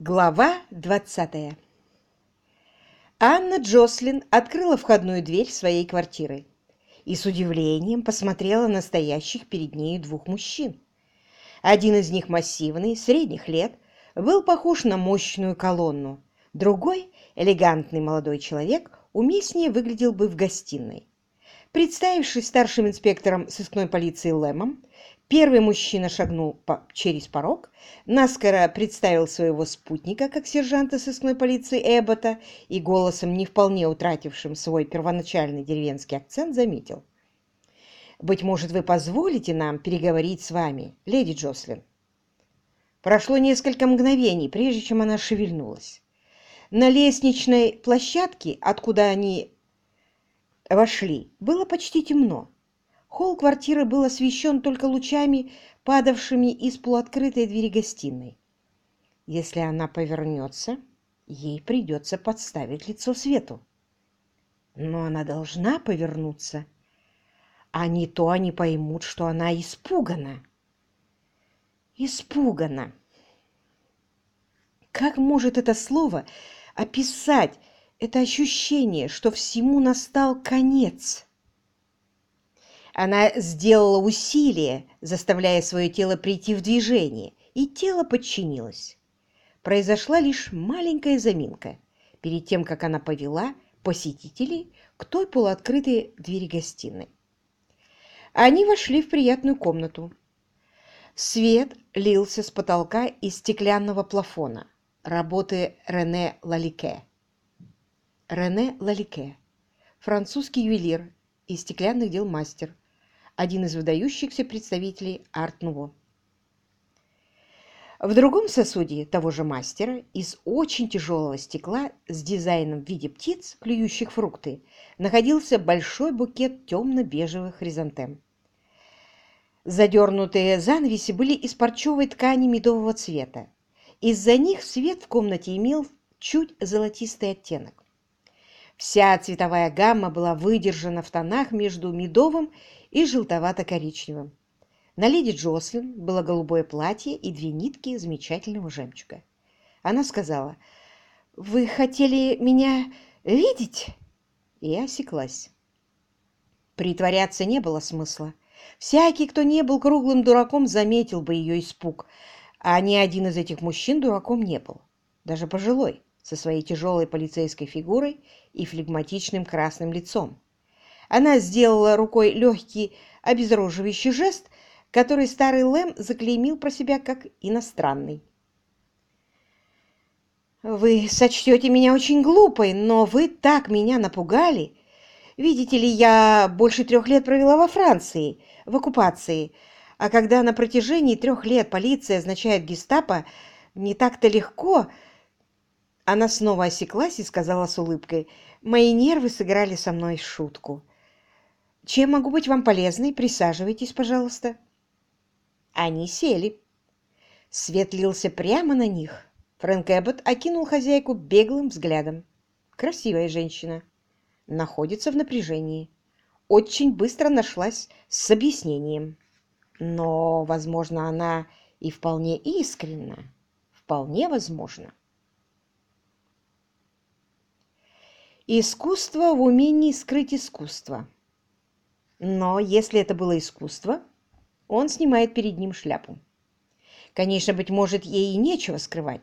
Глава 20 Анна Джослин открыла входную дверь своей квартиры и с удивлением посмотрела на стоящих перед ней двух мужчин. Один из них массивный, средних лет, был похож на мощную колонну. Другой, элегантный молодой человек, уместнее выглядел бы в гостиной. Представившись старшим инспектором сыскной полиции Лэмом, Первый мужчина шагнул по через порог, наскоро представил своего спутника как сержанта сыскной полиции Эббота и голосом, не вполне утратившим свой первоначальный деревенский акцент, заметил. «Быть может, вы позволите нам переговорить с вами, леди Джослин?» Прошло несколько мгновений, прежде чем она шевельнулась. На лестничной площадке, откуда они вошли, было почти темно. Холл квартиры был освещен только лучами, падавшими из полуоткрытой двери гостиной. Если она повернется, ей придется подставить лицо свету. Но она должна повернуться, а не то они поймут, что она испугана. Испугана. Как может это слово описать это ощущение, что всему настал конец? Она сделала усилие, заставляя свое тело прийти в движение, и тело подчинилось. Произошла лишь маленькая заминка перед тем, как она повела посетителей к той полуоткрытой двери гостиной. Они вошли в приятную комнату. Свет лился с потолка из стеклянного плафона работы Рене Лалике. Рене Лалике – французский ювелир и стеклянных дел мастер – один из выдающихся представителей арт-нуво. В другом сосуде того же мастера из очень тяжелого стекла с дизайном в виде птиц, клюющих фрукты, находился большой букет темно-бежевых хризантем. Задернутые занавеси были из парчевой ткани медового цвета. Из-за них свет в комнате имел чуть золотистый оттенок. Вся цветовая гамма была выдержана в тонах между медовым и желтовато-коричневым. На леди Джослин было голубое платье и две нитки замечательного жемчуга. Она сказала, «Вы хотели меня видеть?» И осеклась. Притворяться не было смысла. Всякий, кто не был круглым дураком, заметил бы ее испуг, а ни один из этих мужчин дураком не был, даже пожилой, со своей тяжелой полицейской фигурой и флегматичным красным лицом. Она сделала рукой легкий обезоруживающий жест, который старый Лэм заклеймил про себя как иностранный. «Вы сочтете меня очень глупой, но вы так меня напугали. Видите ли, я больше трех лет провела во Франции, в оккупации, а когда на протяжении трех лет полиция означает гестапо, не так-то легко...» Она снова осеклась и сказала с улыбкой, «Мои нервы сыграли со мной шутку». Чем могу быть вам полезной? Присаживайтесь, пожалуйста. Они сели. Свет лился прямо на них. Фрэнк Эббот окинул хозяйку беглым взглядом. Красивая женщина. Находится в напряжении. Очень быстро нашлась с объяснением. Но, возможно, она и вполне искренна. Вполне возможно. Искусство в умении скрыть искусство. Но если это было искусство, он снимает перед ним шляпу. Конечно, быть может, ей и нечего скрывать.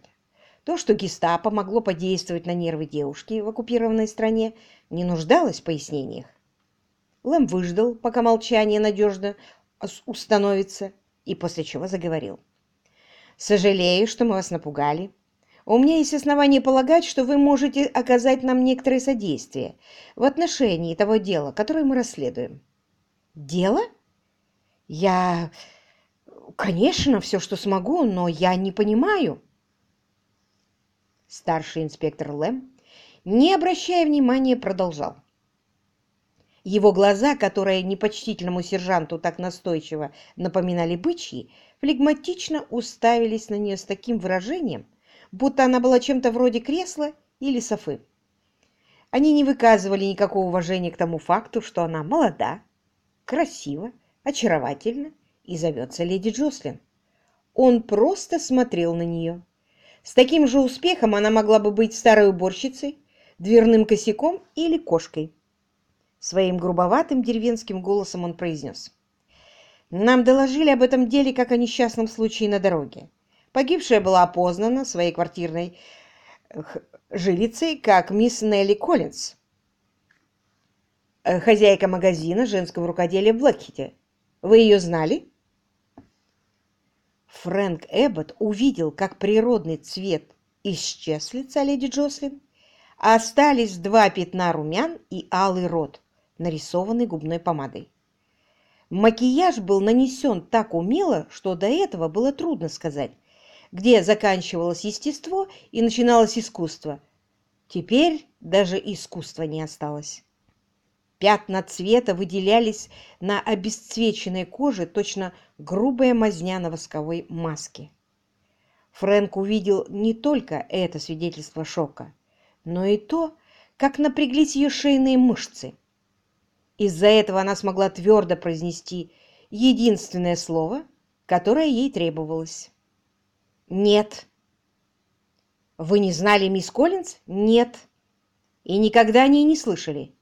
То, что гестапо могло подействовать на нервы девушки в оккупированной стране, не нуждалось в пояснениях. Лэм выждал, пока молчание надежно установится, и после чего заговорил. «Сожалею, что мы вас напугали. У меня есть основания полагать, что вы можете оказать нам некоторое содействие в отношении того дела, которое мы расследуем. Дело? Я... Конечно, все, что смогу, но я не понимаю. Старший инспектор Лэм, не обращая внимания, продолжал. Его глаза, которые непочтительному сержанту так настойчиво напоминали бычьи, флегматично уставились на нее с таким выражением, будто она была чем-то вроде кресла или софы. Они не выказывали никакого уважения к тому факту, что она молода, красиво, очаровательно и зовется леди Джослин. Он просто смотрел на нее. С таким же успехом она могла бы быть старой уборщицей, дверным косяком или кошкой. Своим грубоватым деревенским голосом он произнес. «Нам доложили об этом деле как о несчастном случае на дороге. Погибшая была опознана своей квартирной жилицей как мисс Нелли Коллинз, хозяйка магазина женского рукоделия в Блэкхите. Вы ее знали?» Фрэнк Эббот увидел, как природный цвет исчез с лица леди Джослин, остались два пятна румян и алый рот, нарисованный губной помадой. Макияж был нанесен так умело, что до этого было трудно сказать, где заканчивалось естество и начиналось искусство. Теперь даже искусства не осталось. Пятна цвета выделялись на обесцвеченной коже точно грубая мазня на восковой маске. Фрэнк увидел не только это свидетельство шока, но и то, как напряглись ее шейные мышцы. Из-за этого она смогла твердо произнести единственное слово, которое ей требовалось. «Нет». «Вы не знали мисс Коллинз?» «Нет». «И никогда о ней не слышали?»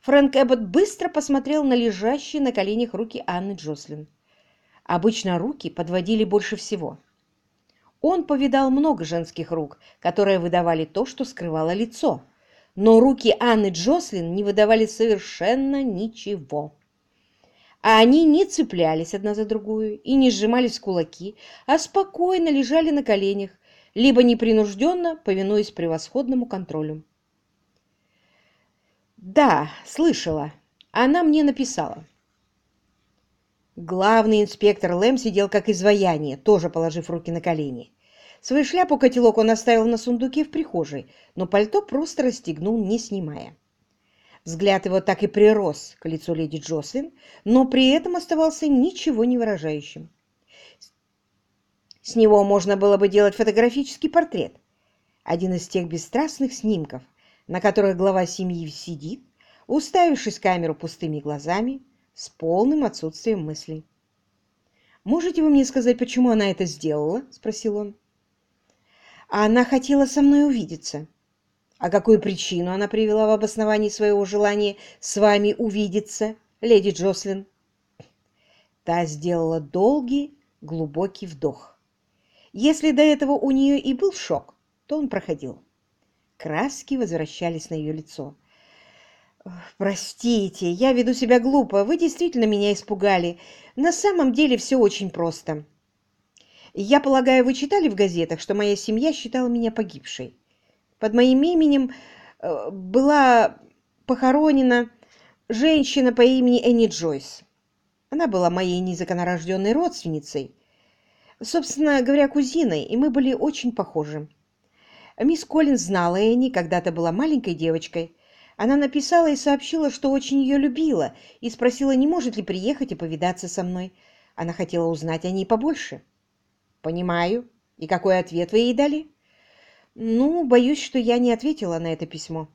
Фрэнк Эббот быстро посмотрел на лежащие на коленях руки Анны Джослин. Обычно руки подводили больше всего. Он повидал много женских рук, которые выдавали то, что скрывало лицо. Но руки Анны Джослин не выдавали совершенно ничего. А они не цеплялись одна за другую и не сжимались кулаки, а спокойно лежали на коленях, либо непринужденно, повинуясь превосходному контролю. Да, слышала. Она мне написала. Главный инспектор Лэм сидел как изваяние, тоже положив руки на колени. Свою шляпу-котелок он оставил на сундуке в прихожей, но пальто просто расстегнул, не снимая. Взгляд его так и прирос к лицу леди Джослин, но при этом оставался ничего не выражающим. С него можно было бы делать фотографический портрет. Один из тех бесстрастных снимков, на которых глава семьи сидит, уставившись в камеру пустыми глазами, с полным отсутствием мыслей. «Можете вы мне сказать, почему она это сделала?» – спросил он. «Она хотела со мной увидеться». «А какую причину она привела в обосновании своего желания с вами увидеться, леди Джослин?» Та сделала долгий, глубокий вдох. Если до этого у нее и был шок, то он проходил. Краски возвращались на ее лицо. «Простите, я веду себя глупо. Вы действительно меня испугали. На самом деле все очень просто. Я полагаю, вы читали в газетах, что моя семья считала меня погибшей. Под моим именем э, была похоронена женщина по имени Энни Джойс. Она была моей незаконорожденной родственницей, собственно говоря, кузиной, и мы были очень похожи. Мисс Коллинз знала Энни, когда-то была маленькой девочкой. Она написала и сообщила, что очень ее любила, и спросила, не может ли приехать и повидаться со мной. Она хотела узнать о ней побольше. «Понимаю. И какой ответ вы ей дали?» «Ну, боюсь, что я не ответила на это письмо».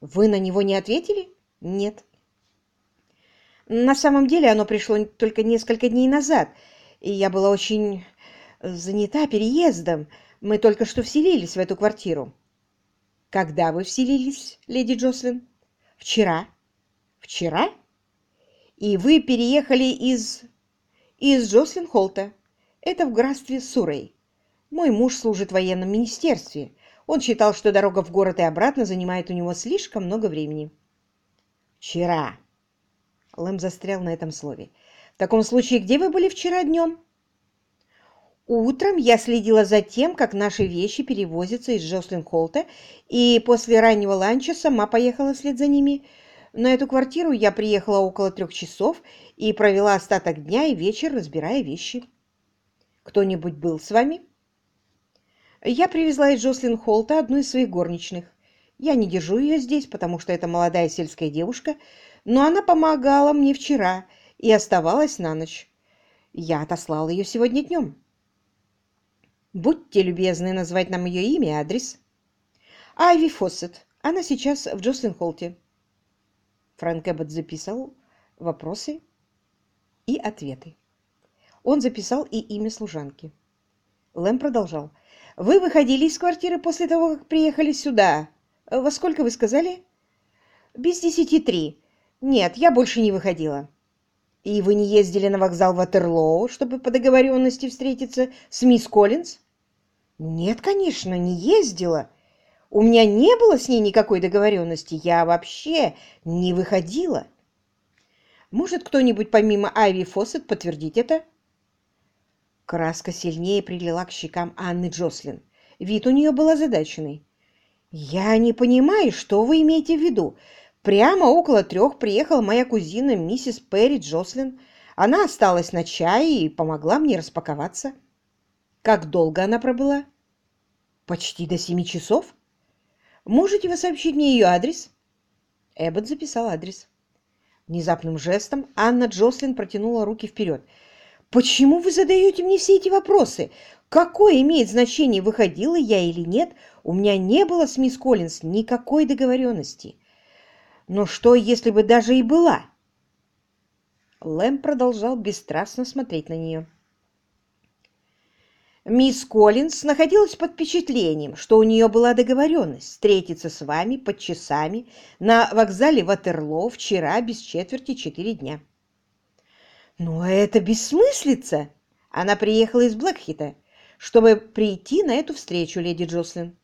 «Вы на него не ответили?» «Нет». «На самом деле оно пришло только несколько дней назад, и я была очень занята переездом. Мы только что вселились в эту квартиру. Когда вы вселились, леди Джослин? Вчера. Вчера? И вы переехали из... из Джослин Холта. Это в графстве Сурей. Мой муж служит в военном министерстве. Он считал, что дорога в город и обратно занимает у него слишком много времени. Вчера. Лэм застрял на этом слове. В таком случае, где вы были вчера днем? Утром я следила за тем, как наши вещи перевозятся из Джослин-Холта, и после раннего ланча сама поехала вслед за ними. На эту квартиру я приехала около трех часов и провела остаток дня и вечер, разбирая вещи. Кто-нибудь был с вами? Я привезла из Джослин-Холта одну из своих горничных. Я не держу ее здесь, потому что это молодая сельская девушка, но она помогала мне вчера и оставалась на ночь. Я отослала ее сегодня днем. Будьте любезны назвать нам ее имя и адрес. Айви Фоссет. Она сейчас в Джослин-Холте. Фрэнк Эббот записал вопросы и ответы. Он записал и имя служанки. Лэм продолжал. Вы выходили из квартиры после того, как приехали сюда. Во сколько вы сказали? Без десяти три. Нет, я больше не выходила. И вы не ездили на вокзал Ватерлоу, чтобы по договоренности встретиться с мисс Коллинз? Нет, конечно, не ездила. У меня не было с ней никакой договоренности. Я вообще не выходила. Может кто-нибудь помимо Айви Фоссет подтвердить это? Краска сильнее прилила к щекам Анны Джослин. Вид у нее был озадаченный. «Я не понимаю, что вы имеете в виду. Прямо около трех приехала моя кузина миссис Перри Джослин. Она осталась на чае и помогла мне распаковаться. Как долго она пробыла? Почти до семи часов. Можете вы сообщить мне ее адрес? Эббот записал адрес. Внезапным жестом Анна Джослин протянула руки вперед. «Почему вы задаете мне все эти вопросы? Какое имеет значение, выходила я или нет? У меня не было с мисс Коллинз никакой договоренности. Но что, если бы даже и была? Лэм продолжал бесстрастно смотреть на нее. Мисс Коллинз находилась под впечатлением, что у нее была договоренность встретиться с вами под часами на вокзале Ватерлоо вчера без четверти четыре дня. Но это бессмыслица! Она приехала из Блэкхита, чтобы прийти на эту встречу, леди Джослин.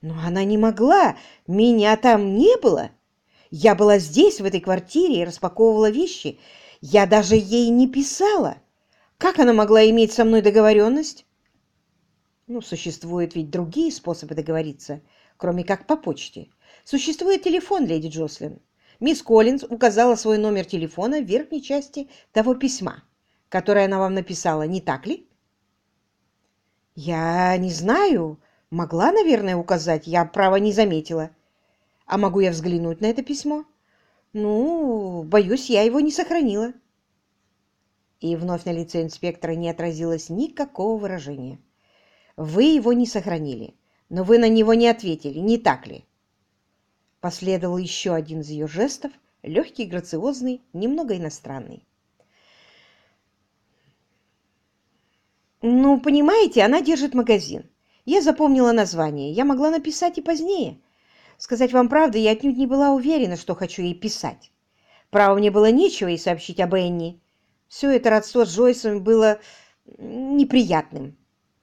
Но она не могла, меня там не было. Я была здесь, в этой квартире, и распаковывала вещи. Я даже ей не писала. Как она могла иметь со мной договоренность? Ну, существуют ведь другие способы договориться, кроме как по почте. Существует телефон, леди Джослин. Мисс Коллинз указала свой номер телефона в верхней части того письма, которое она вам написала, не так ли? Я не знаю. Могла, наверное, указать. Я, право, не заметила. А могу я взглянуть на это письмо? Ну, боюсь, я его не сохранила. И вновь на лице инспектора не отразилось никакого выражения. Вы его не сохранили, но вы на него не ответили, не так ли? Последовал еще один из ее жестов, легкий, грациозный, немного иностранный. «Ну, понимаете, она держит магазин. Я запомнила название. Я могла написать и позднее. Сказать вам правду, я отнюдь не была уверена, что хочу ей писать. Право, мне было нечего ей сообщить об Энни. Все это родство с Джойсом было неприятным.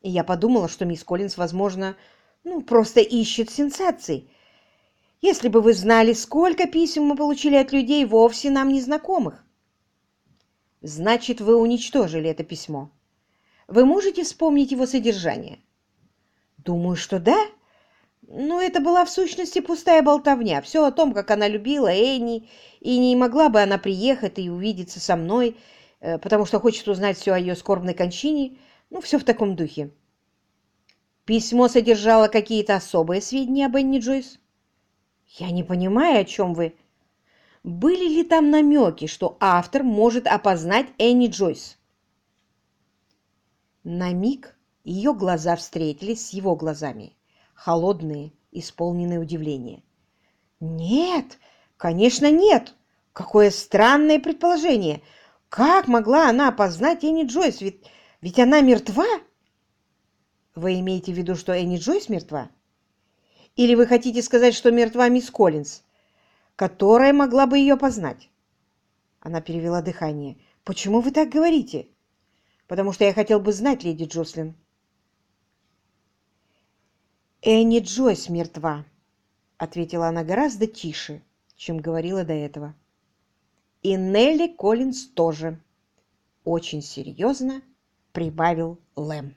И я подумала, что мисс Коллинз, возможно, ну, просто ищет сенсаций. Если бы вы знали, сколько писем мы получили от людей, вовсе нам незнакомых. Значит, вы уничтожили это письмо. Вы можете вспомнить его содержание? Думаю, что да. Ну, это была в сущности пустая болтовня. Все о том, как она любила Энни, и не могла бы она приехать и увидеться со мной, э, потому что хочет узнать все о ее скорбной кончине. Ну, все в таком духе. Письмо содержало какие-то особые сведения об Энни Джойс? Я не понимаю, о чем вы. Были ли там намеки, что автор может опознать Энни Джойс? На миг ее глаза встретились с его глазами холодные, исполненные удивления. «Нет, конечно, нет! Какое странное предположение! Как могла она опознать Энни Джойс? Ведь, ведь она мертва!» «Вы имеете в виду, что Энни Джойс мертва? Или вы хотите сказать, что мертва мисс Коллинз, которая могла бы ее познать?» Она перевела дыхание. «Почему вы так говорите?» «Потому что я хотел бы знать, леди Джослин». «Энни Джойс мертва», — ответила она гораздо тише, чем говорила до этого. «И Нелли Коллинз тоже», — очень серьезно прибавил Лэм.